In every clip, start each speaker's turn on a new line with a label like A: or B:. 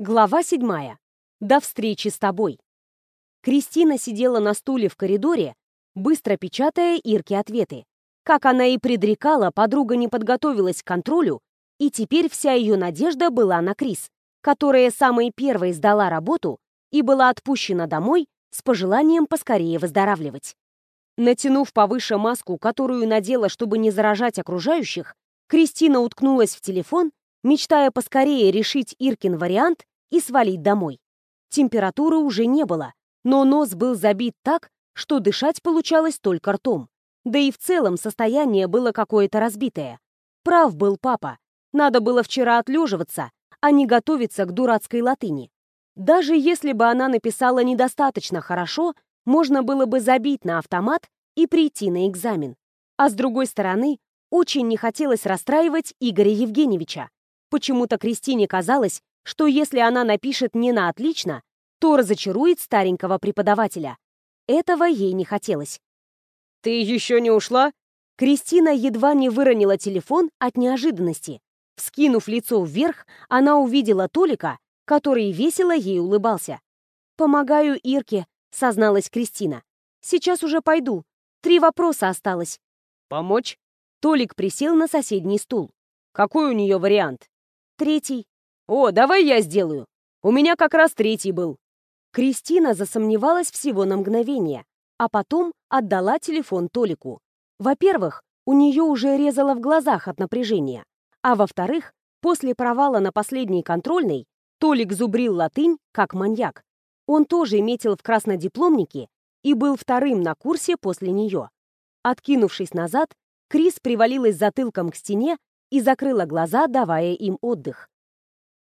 A: Глава седьмая. До встречи с тобой. Кристина сидела на стуле в коридоре, быстро печатая Ирке ответы. Как она и предрекала, подруга не подготовилась к контролю, и теперь вся ее надежда была на Крис, которая самой первой сдала работу и была отпущена домой с пожеланием поскорее выздоравливать. Натянув повыше маску, которую надела, чтобы не заражать окружающих, Кристина уткнулась в телефон мечтая поскорее решить Иркин вариант и свалить домой. Температуры уже не было, но нос был забит так, что дышать получалось только ртом. Да и в целом состояние было какое-то разбитое. Прав был папа. Надо было вчера отлеживаться, а не готовиться к дурацкой латыни. Даже если бы она написала недостаточно хорошо, можно было бы забить на автомат и прийти на экзамен. А с другой стороны, очень не хотелось расстраивать Игоря Евгеньевича. Почему-то Кристине казалось, что если она напишет не на отлично, то разочарует старенького преподавателя. Этого ей не хотелось.
B: «Ты еще не ушла?»
A: Кристина едва не выронила телефон от неожиданности. Вскинув лицо вверх, она увидела Толика, который весело ей улыбался. «Помогаю Ирке», — созналась Кристина. «Сейчас уже пойду. Три вопроса осталось».
B: «Помочь?»
A: Толик присел на соседний стул.
B: «Какой у нее вариант?»
A: Третий.
B: О, давай я сделаю. У меня как раз третий был.
A: Кристина засомневалась всего на мгновение, а потом отдала телефон Толику. Во-первых, у нее уже резало в глазах от напряжения. А во-вторых, после провала на последней контрольной, Толик зубрил латынь как маньяк. Он тоже метил в краснодипломнике и был вторым на курсе после нее. Откинувшись назад, Крис привалилась затылком к стене и закрыла глаза, давая им отдых.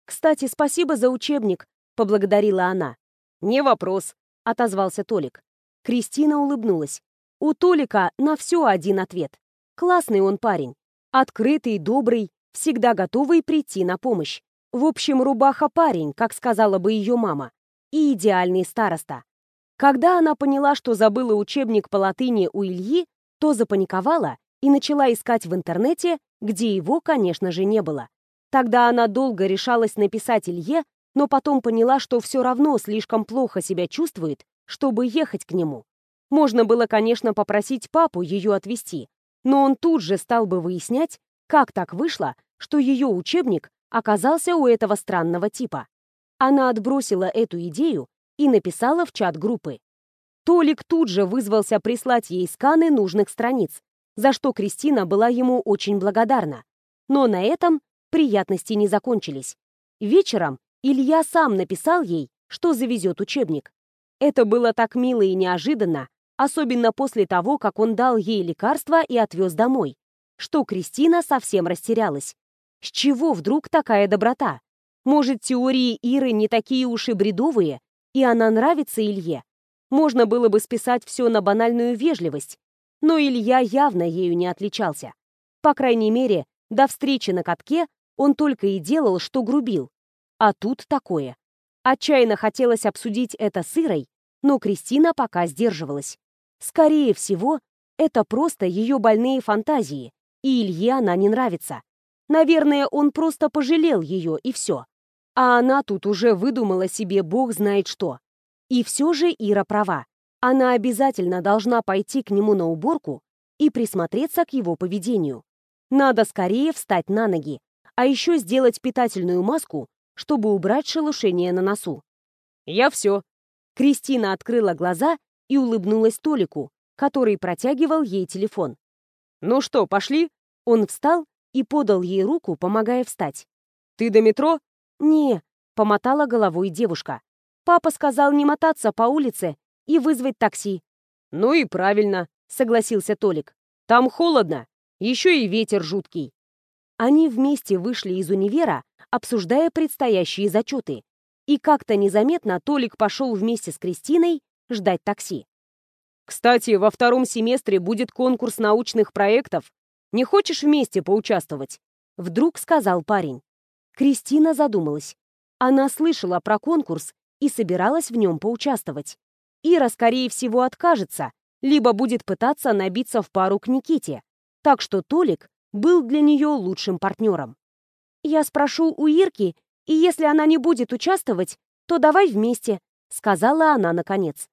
A: «Кстати, спасибо за учебник», — поблагодарила она.
B: «Не вопрос», — отозвался Толик.
A: Кристина улыбнулась. У Толика на все один ответ. Классный он парень. Открытый, добрый, всегда готовый прийти на помощь. В общем, рубаха-парень, как сказала бы ее мама. И идеальный староста. Когда она поняла, что забыла учебник по латыни у Ильи, то запаниковала и начала искать в интернете, где его, конечно же, не было. Тогда она долго решалась написать Илье, но потом поняла, что все равно слишком плохо себя чувствует, чтобы ехать к нему. Можно было, конечно, попросить папу ее отвезти, но он тут же стал бы выяснять, как так вышло, что ее учебник оказался у этого странного типа. Она отбросила эту идею и написала в чат группы. Толик тут же вызвался прислать ей сканы нужных страниц, за что Кристина была ему очень благодарна. Но на этом приятности не закончились. Вечером Илья сам написал ей, что завезет учебник. Это было так мило и неожиданно, особенно после того, как он дал ей лекарства и отвез домой, что Кристина совсем растерялась. С чего вдруг такая доброта? Может, теории Иры не такие уж и бредовые, и она нравится Илье? Можно было бы списать все на банальную вежливость, но Илья явно ею не отличался. По крайней мере, до встречи на катке он только и делал, что грубил. А тут такое. Отчаянно хотелось обсудить это с Ирой, но Кристина пока сдерживалась. Скорее всего, это просто ее больные фантазии, и Илье она не нравится. Наверное, он просто пожалел ее, и все. А она тут уже выдумала себе бог знает что. И все же Ира права. Она обязательно должна пойти к нему на уборку и присмотреться к его поведению. Надо скорее встать на ноги, а еще сделать питательную маску, чтобы убрать шелушение на носу.
B: «Я все».
A: Кристина открыла глаза и улыбнулась Толику, который протягивал ей телефон.
B: «Ну что, пошли?»
A: Он встал и подал ей руку, помогая встать.
B: «Ты до метро?»
A: «Не», — помотала головой девушка. «Папа сказал не мотаться по улице и вызвать такси».
B: «Ну и правильно», — согласился Толик. «Там холодно, еще и ветер жуткий».
A: Они вместе вышли из универа, обсуждая предстоящие зачеты. И как-то незаметно Толик пошел вместе с Кристиной ждать такси.
B: «Кстати, во втором семестре будет конкурс научных проектов. Не хочешь вместе поучаствовать?»
A: Вдруг сказал парень. Кристина задумалась. Она слышала про конкурс и собиралась в нем поучаствовать. Ира, скорее всего, откажется, либо будет пытаться набиться в пару к Никите. Так что Толик был для нее лучшим партнером. «Я спрошу у Ирки И если она не будет участвовать, то давай вместе», — сказала она наконец.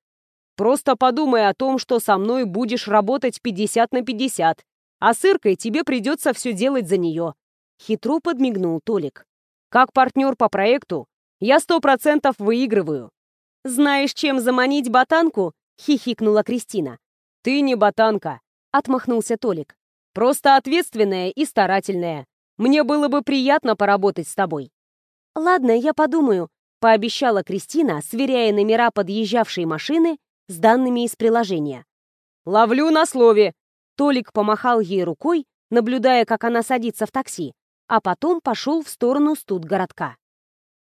B: «Просто подумай о том, что со мной будешь работать 50 на 50, а с Иркой тебе придется все делать за нее», — хитро подмигнул Толик. «Как партнер по проекту я сто процентов выигрываю».
A: «Знаешь, чем заманить ботанку?» — хихикнула Кристина.
B: «Ты не ботанка», — отмахнулся Толик. «Просто ответственная и старательная. Мне было бы приятно поработать с тобой».
A: «Ладно, я подумаю», — пообещала Кристина, сверяя номера подъезжавшей машины с данными из приложения.
B: «Ловлю на слове!»
A: Толик помахал ей рукой, наблюдая, как она садится в такси, а потом пошел в сторону студгородка.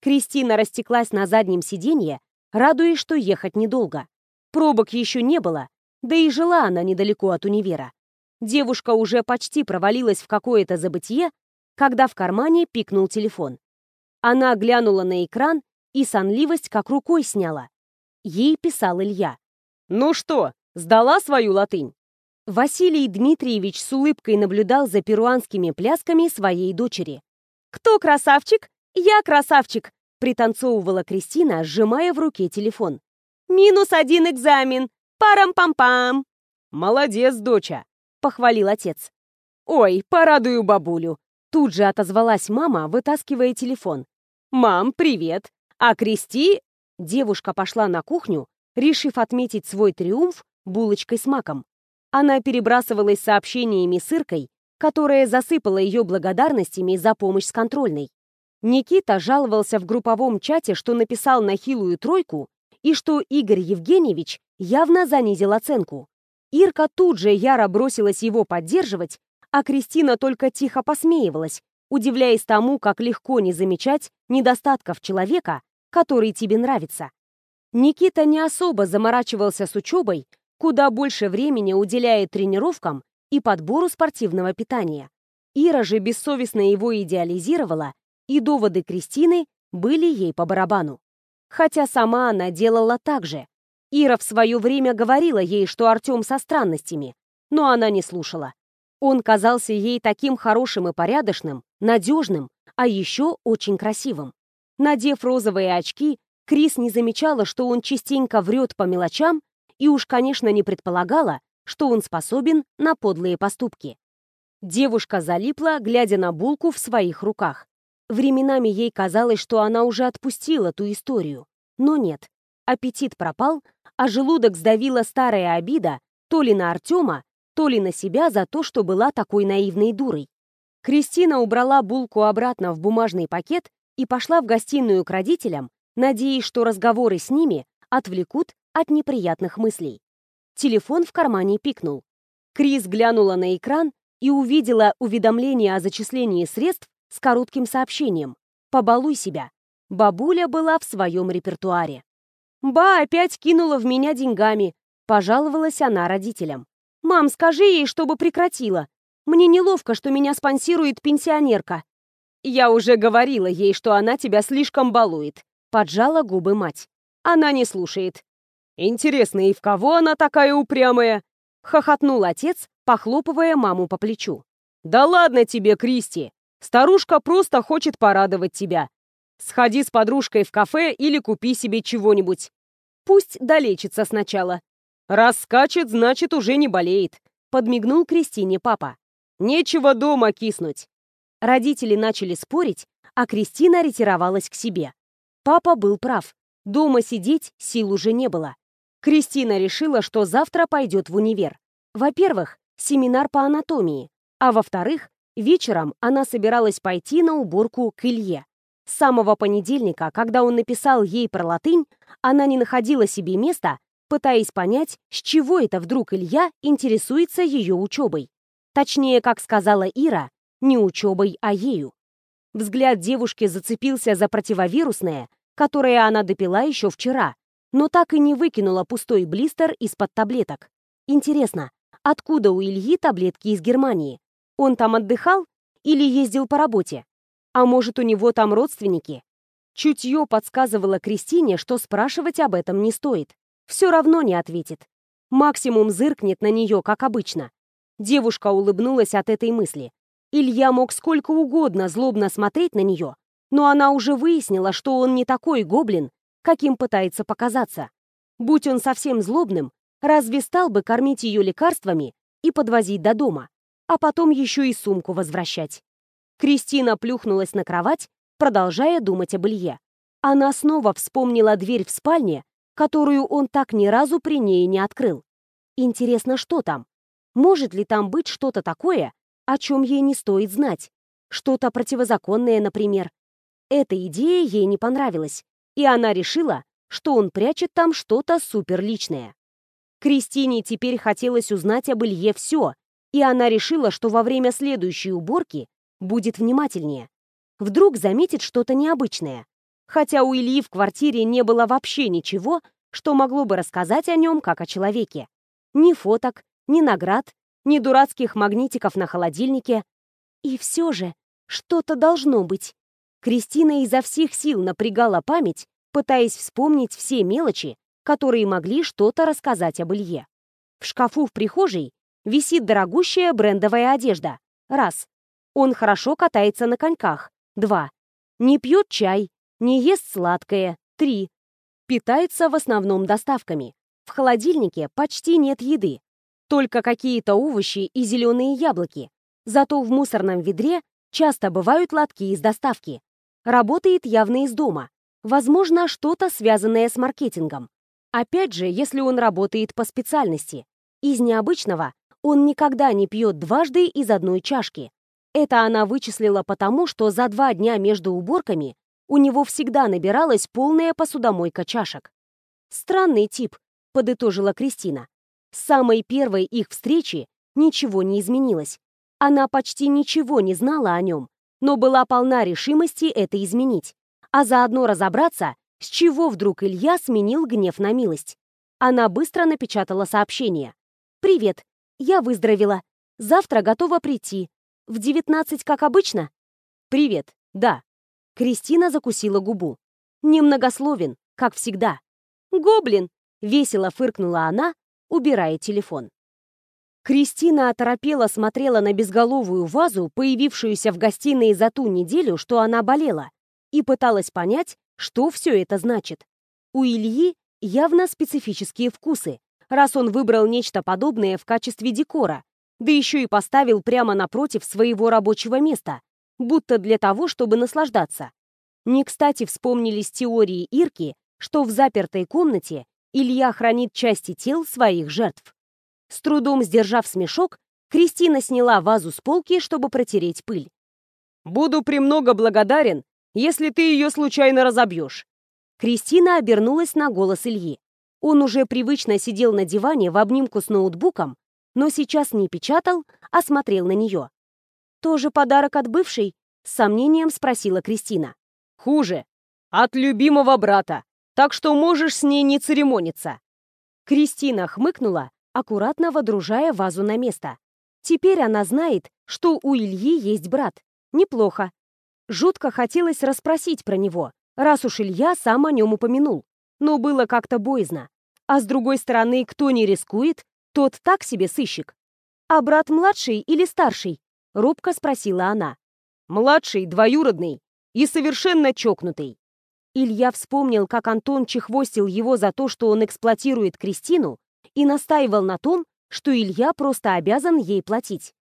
A: Кристина растеклась на заднем сиденье, радуясь, что ехать недолго. Пробок еще не было, да и жила она недалеко от универа. Девушка уже почти провалилась в какое-то забытье, когда в кармане пикнул телефон. Она глянула на экран и сонливость как рукой сняла. Ей писал Илья.
B: «Ну что, сдала свою латынь?»
A: Василий Дмитриевич с улыбкой наблюдал за перуанскими плясками своей дочери. «Кто красавчик? Я красавчик!» пританцовывала Кристина, сжимая в руке телефон. «Минус один экзамен! Парам-пам-пам!»
B: «Молодец, доча!»
A: — похвалил отец.
B: «Ой, порадую бабулю!»
A: Тут же отозвалась мама, вытаскивая телефон.
B: «Мам, привет! А Кристи...»
A: Девушка пошла на кухню, решив отметить свой триумф булочкой с маком. Она перебрасывалась сообщениями с Иркой, которая засыпала ее благодарностями за помощь с контрольной. Никита жаловался в групповом чате, что написал на хилую тройку и что Игорь Евгеньевич явно занизил оценку. Ирка тут же яро бросилась его поддерживать, а Кристина только тихо посмеивалась, удивляясь тому, как легко не замечать недостатков человека, который тебе нравится. Никита не особо заморачивался с учебой, куда больше времени уделяет тренировкам и подбору спортивного питания. Ира же бессовестно его идеализировала и доводы Кристины были ей по барабану. Хотя сама она делала так же. Ира в свое время говорила ей, что Артем со странностями, но она не слушала. Он казался ей таким хорошим и порядочным, надежным, а еще очень красивым. Надев розовые очки, Крис не замечала, что он частенько врет по мелочам и уж, конечно, не предполагала, что он способен на подлые поступки. Девушка залипла, глядя на булку в своих руках. Временами ей казалось, что она уже отпустила ту историю. Но нет. Аппетит пропал, а желудок сдавила старая обида то ли на Артема, то ли на себя за то, что была такой наивной дурой. Кристина убрала булку обратно в бумажный пакет и пошла в гостиную к родителям, надеясь, что разговоры с ними отвлекут от неприятных мыслей. Телефон в кармане пикнул. Крис глянула на экран и увидела уведомление о зачислении средств с коротким сообщением «Побалуй себя». Бабуля была в своем репертуаре. «Ба опять кинула в меня деньгами», — пожаловалась она родителям. «Мам, скажи ей, чтобы прекратила. Мне неловко, что меня спонсирует пенсионерка».
B: «Я уже говорила ей, что она тебя слишком балует», — поджала губы мать. «Она не слушает». «Интересно, и в кого она такая упрямая?» — хохотнул отец, похлопывая маму по плечу. «Да ладно тебе, Кристи! Старушка просто хочет порадовать тебя. Сходи с подружкой в кафе или купи себе чего-нибудь. Пусть долечится сначала. Раз скачет, значит, уже не болеет», — подмигнул Кристине папа. «Нечего дома киснуть».
A: Родители начали спорить, а Кристина ретировалась к себе. Папа был прав. Дома сидеть сил уже не было. Кристина решила, что завтра пойдет в универ. Во-первых, семинар по анатомии, а во-вторых, Вечером она собиралась пойти на уборку к Илье. С самого понедельника, когда он написал ей про латынь, она не находила себе места, пытаясь понять, с чего это вдруг Илья интересуется ее учебой. Точнее, как сказала Ира, не учебой, а ею. Взгляд девушки зацепился за противовирусное, которое она допила еще вчера, но так и не выкинула пустой блистер из-под таблеток. Интересно, откуда у Ильи таблетки из Германии? Он там отдыхал или ездил по работе? А может, у него там родственники? Чутье подсказывало Кристине, что спрашивать об этом не стоит. Все равно не ответит. Максимум зыркнет на нее, как обычно. Девушка улыбнулась от этой мысли. Илья мог сколько угодно злобно смотреть на нее, Но она уже выяснила, что он не такой гоблин, каким пытается показаться. Будь он совсем злобным, разве стал бы кормить ее лекарствами и подвозить до дома, а потом еще и сумку возвращать? Кристина плюхнулась на кровать, продолжая думать об Илье. Она снова вспомнила дверь в спальне, которую он так ни разу при ней не открыл. Интересно, что там? Может ли там быть что-то такое, о чем ей не стоит знать? Что-то противозаконное, например. Эта идея ей не понравилась, и она решила, что он прячет там что-то суперличное. Кристине теперь хотелось узнать об Илье все, и она решила, что во время следующей уборки будет внимательнее. Вдруг заметит что-то необычное. Хотя у Ильи в квартире не было вообще ничего, что могло бы рассказать о нем как о человеке. Ни фоток, ни наград, ни дурацких магнитиков на холодильнике. И все же что-то должно быть. Кристина изо всех сил напрягала память, пытаясь вспомнить все мелочи, которые могли что-то рассказать об Илье. В шкафу в прихожей висит дорогущая брендовая одежда. Раз. Он хорошо катается на коньках. Два. Не пьет чай, не ест сладкое. Три. Питается в основном доставками. В холодильнике почти нет еды. Только какие-то овощи и зеленые яблоки. Зато в мусорном ведре часто бывают лотки из доставки. Работает явно из дома. Возможно, что-то связанное с маркетингом. Опять же, если он работает по специальности. Из необычного он никогда не пьет дважды из одной чашки. Это она вычислила потому, что за два дня между уборками у него всегда набиралась полная посудомойка чашек. Странный тип, — подытожила Кристина. С самой первой их встречи ничего не изменилось. Она почти ничего не знала о нем, но была полна решимости это изменить, а заодно разобраться, с чего вдруг Илья сменил гнев на милость. Она быстро напечатала сообщение. «Привет, я выздоровела. Завтра готова прийти. В девятнадцать, как обычно?» «Привет, да». Кристина закусила губу. Немногословен, как всегда. «Гоблин!» Весело фыркнула она, убирая телефон. Кристина оторопела смотрела на безголовую вазу, появившуюся в гостиной за ту неделю, что она болела, и пыталась понять, что все это значит. У Ильи явно специфические вкусы, раз он выбрал нечто подобное в качестве декора, да еще и поставил прямо напротив своего рабочего места, будто для того, чтобы наслаждаться. Не кстати вспомнились теории Ирки, что в запертой комнате Илья хранит части тел своих жертв. С трудом сдержав смешок, Кристина сняла вазу с полки, чтобы протереть пыль. «Буду премного благодарен, если ты ее случайно разобьешь». Кристина обернулась на голос Ильи. Он уже привычно сидел на диване в обнимку с ноутбуком, но сейчас не печатал, а смотрел на нее. «Тоже подарок от бывшей?» — с сомнением спросила Кристина. «Хуже. От любимого брата так что можешь с ней не церемониться». Кристина хмыкнула, аккуратно водружая вазу на место. Теперь она знает, что у Ильи есть брат. Неплохо. Жутко хотелось расспросить про него, раз уж Илья сам о нем упомянул. Но было как-то боязно. А с другой стороны, кто не рискует, тот так себе сыщик. «А брат младший или старший?» — робко спросила она. «Младший, двоюродный и совершенно чокнутый. Илья вспомнил, как Антон чехвостил его за то, что он эксплуатирует Кристину, и настаивал на том, что Илья просто обязан ей платить.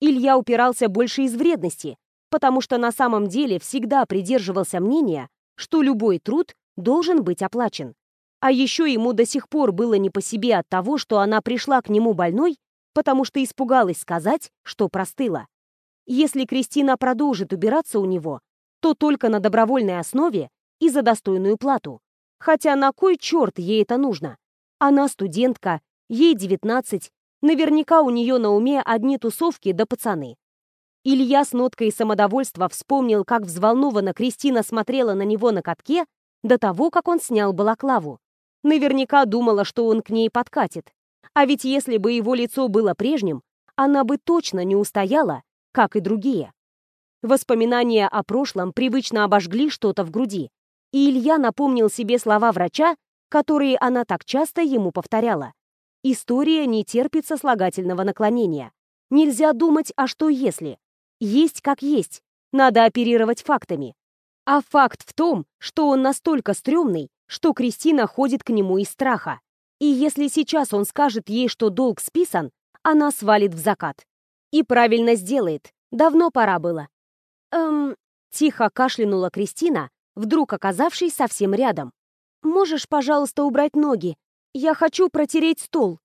A: Илья упирался больше из вредности, потому что на самом деле всегда придерживался мнения, что любой труд должен быть оплачен. А еще ему до сих пор было не по себе от того, что она пришла к нему больной, потому что испугалась сказать, что простыла. Если Кристина продолжит убираться у него, то только на добровольной основе и за достойную плату. Хотя на кой черт ей это нужно? Она студентка, ей 19, наверняка у нее на уме одни тусовки да пацаны. Илья с ноткой самодовольства вспомнил, как взволнованно Кристина смотрела на него на катке до того, как он снял балаклаву. Наверняка думала, что он к ней подкатит. А ведь если бы его лицо было прежним, она бы точно не устояла, как и другие. Воспоминания о прошлом привычно обожгли что-то в груди, и Илья напомнил себе слова врача, которые она так часто ему повторяла. История не терпит сослагательного наклонения. Нельзя думать, а что если. Есть как есть. Надо оперировать фактами. А факт в том, что он настолько стрёмный, что Кристина ходит к нему из страха. И если сейчас он скажет ей, что долг списан, она свалит в закат. И правильно сделает. Давно пора было. Эм, тихо кашлянула Кристина, вдруг оказавшись совсем рядом. «Можешь, пожалуйста, убрать ноги? Я хочу протереть стол».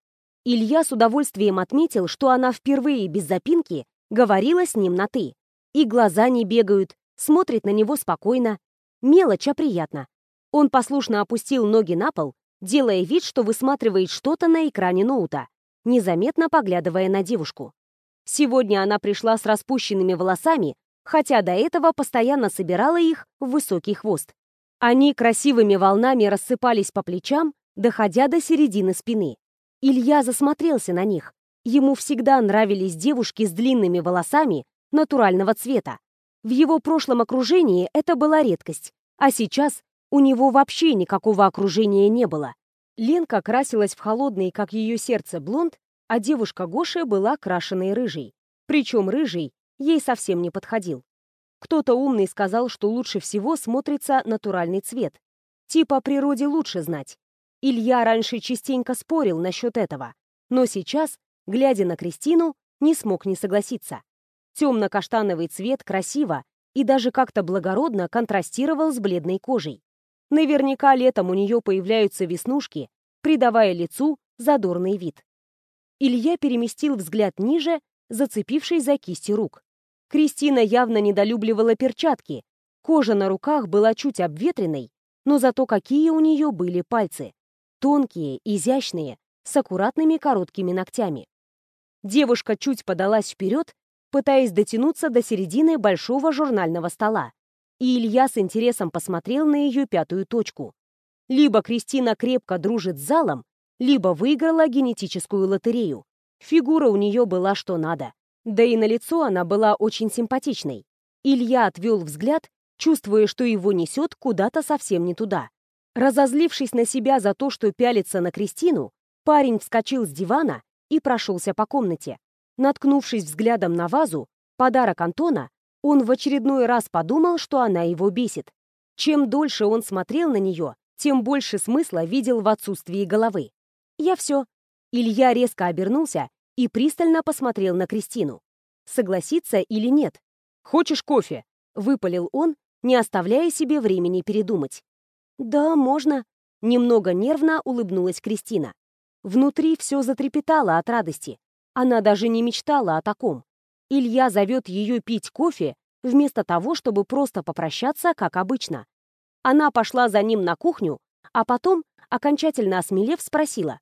A: Илья с удовольствием отметил, что она впервые без запинки говорила с ним на «ты». И глаза не бегают, смотрит на него спокойно. Мелочь, а приятно. Он послушно опустил ноги на пол, делая вид, что высматривает что-то на экране ноута, незаметно поглядывая на девушку. Сегодня она пришла с распущенными волосами, хотя до этого постоянно собирала их в высокий хвост. Они красивыми волнами рассыпались по плечам, доходя до середины спины. Илья засмотрелся на них. Ему всегда нравились девушки с длинными волосами натурального цвета. В его прошлом окружении это была редкость, а сейчас у него вообще никакого окружения не было. Ленка красилась в холодный, как ее сердце, блонд, а девушка Гоша была крашеной рыжей. Причем рыжий ей совсем не подходил. Кто-то умный сказал, что лучше всего смотрится натуральный цвет. Типа природе лучше знать. Илья раньше частенько спорил насчет этого, но сейчас, глядя на Кристину, не смог не согласиться. Темно-каштановый цвет красиво и даже как-то благородно контрастировал с бледной кожей. Наверняка летом у нее появляются веснушки, придавая лицу задорный вид. Илья переместил взгляд ниже, зацепившись за кисти рук. Кристина явно недолюбливала перчатки. Кожа на руках была чуть обветренной, но зато какие у нее были пальцы. Тонкие, изящные, с аккуратными короткими ногтями. Девушка чуть подалась вперед пытаясь дотянуться до середины большого журнального стола. И Илья с интересом посмотрел на ее пятую точку. Либо Кристина крепко дружит с залом, либо выиграла генетическую лотерею. Фигура у нее была что надо. Да и на лицо она была очень симпатичной. Илья отвел взгляд, чувствуя, что его несет куда-то совсем не туда. Разозлившись на себя за то, что пялится на Кристину, парень вскочил с дивана и прошелся по комнате. Наткнувшись взглядом на вазу, подарок Антона, он в очередной раз подумал, что она его бесит. Чем дольше он смотрел на нее, тем больше смысла видел в отсутствии головы. «Я все». Илья резко обернулся и пристально посмотрел на Кристину. Согласиться или нет? «Хочешь кофе?» — выпалил он, не оставляя себе времени передумать. «Да, можно». Немного нервно улыбнулась Кристина. Внутри все затрепетало от радости. Она даже не мечтала о таком. Илья зовет ее пить кофе, вместо того, чтобы просто попрощаться, как обычно. Она пошла за ним на кухню, а потом, окончательно осмелев, спросила.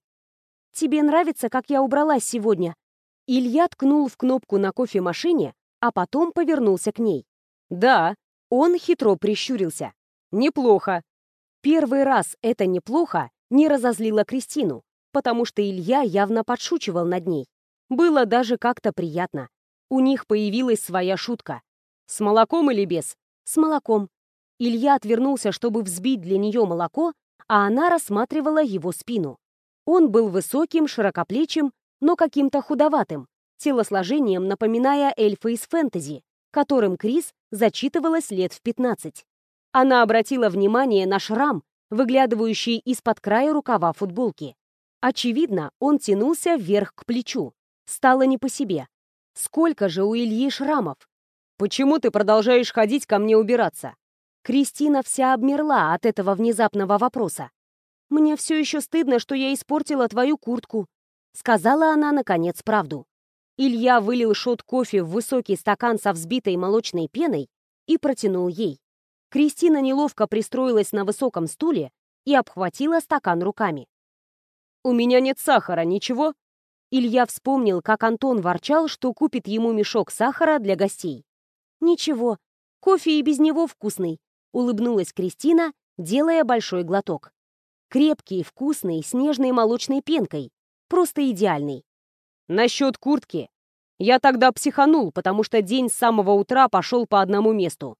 A: «Тебе нравится, как я убралась сегодня?» Илья ткнул в кнопку на кофемашине, а потом повернулся к ней. «Да». Он хитро прищурился. «Неплохо». Первый раз это «неплохо» не разозлило Кристину, потому что Илья явно подшучивал над ней. Было даже как-то приятно. У них появилась своя шутка. «С молоком или без?» «С молоком». Илья отвернулся, чтобы взбить для нее молоко, а она рассматривала его спину. Он был высоким, широкоплечим, но каким-то худоватым, телосложением напоминая эльфа из фэнтези, которым Крис зачитывалась лет в 15. Она обратила внимание на шрам, выглядывающий из-под края рукава футболки. Очевидно, он тянулся вверх к плечу. Стало не по себе. Сколько же у Ильи шрамов? Почему ты продолжаешь ходить ко мне убираться? Кристина вся обмерла от этого внезапного вопроса. «Мне все еще стыдно, что я испортила твою куртку», — сказала она, наконец, правду. Илья вылил шот кофе в высокий стакан со взбитой молочной пеной и протянул ей. Кристина неловко пристроилась на высоком стуле и обхватила стакан руками. «У меня нет сахара, ничего?» Илья вспомнил, как Антон ворчал, что купит ему мешок сахара для гостей. «Ничего, кофе и без него вкусный», — улыбнулась Кристина, делая большой глоток. Крепкий, вкусный, с нежной молочной пенкой. Просто идеальный. «Насчет куртки. Я тогда психанул, потому что день с самого утра пошел по одному месту.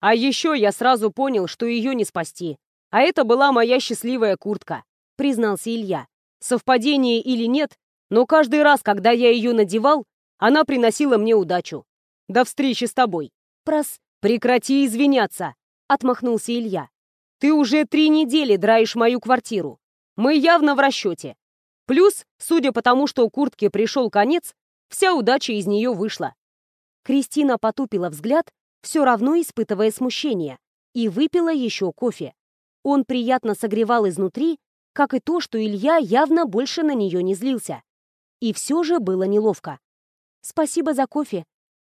A: А еще я сразу понял, что ее не спасти. А это была моя счастливая куртка», — признался Илья. «Совпадение или нет, но каждый раз, когда я ее надевал, она приносила мне удачу. До встречи с тобой. Прос... Прекрати извиняться. — отмахнулся Илья.
B: «Ты уже три недели драешь мою квартиру. Мы явно в расчете. Плюс, судя по тому, что у куртки пришел конец, вся удача из нее вышла».
A: Кристина потупила взгляд, все равно испытывая смущение, и выпила еще кофе. Он приятно согревал изнутри, как и то, что Илья явно больше на нее не злился. И все же было неловко. «Спасибо за кофе».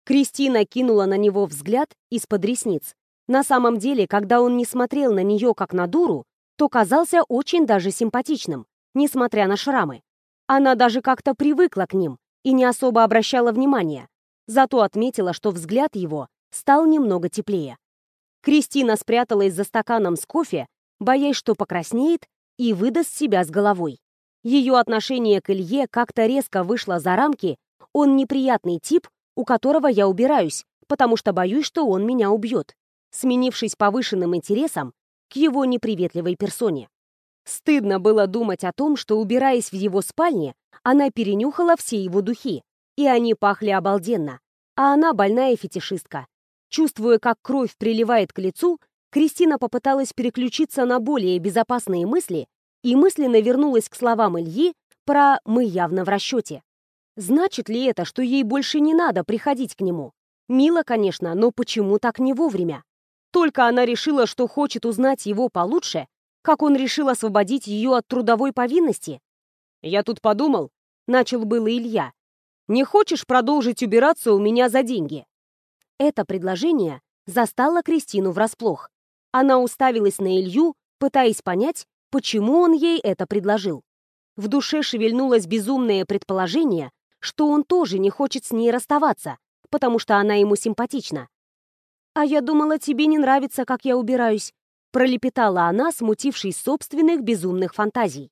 A: Кристина кинула на него взгляд из-под ресниц. На самом деле, когда он не смотрел на нее как на дуру, то казался очень даже симпатичным, несмотря на шрамы. Она даже как-то привыкла к ним и не особо обращала внимания, зато отметила, что взгляд его стал немного теплее. Кристина спряталась за стаканом с кофе, боясь, что покраснеет и выдаст себя с головой. Ее отношение к Илье как-то резко вышло за рамки, он неприятный тип, у которого я убираюсь, потому что боюсь, что он меня убьет, сменившись повышенным интересом к его неприветливой персоне. Стыдно было думать о том, что, убираясь в его спальне, она перенюхала все его духи, и они пахли обалденно, а она больная фетишистка. Чувствуя, как кровь приливает к лицу, Кристина попыталась переключиться на более безопасные мысли и мысленно вернулась к словам Ильи про «мы явно в расчете». Значит ли это, что ей больше не надо приходить к нему? Мило, конечно, но почему так не вовремя? Только она решила, что хочет узнать его получше, как он решил освободить ее от трудовой повинности?
B: «Я тут подумал», — начал было Илья. «Не хочешь продолжить убираться у меня за деньги?»
A: Это предложение застало Кристину врасплох. Она уставилась на Илью, пытаясь понять, почему он ей это предложил. В душе шевельнулось безумное предположение, что он тоже не хочет с ней расставаться, потому что она ему симпатична. «А я думала, тебе не нравится, как я убираюсь», пролепетала она, смутившись собственных безумных фантазий.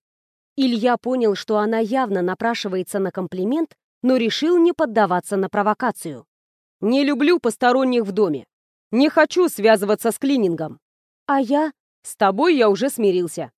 A: Илья понял, что она явно напрашивается на комплимент, но решил не поддаваться на провокацию.
B: «Не люблю посторонних в доме. Не хочу связываться с клинингом.
A: А я?
B: С тобой я уже смирился.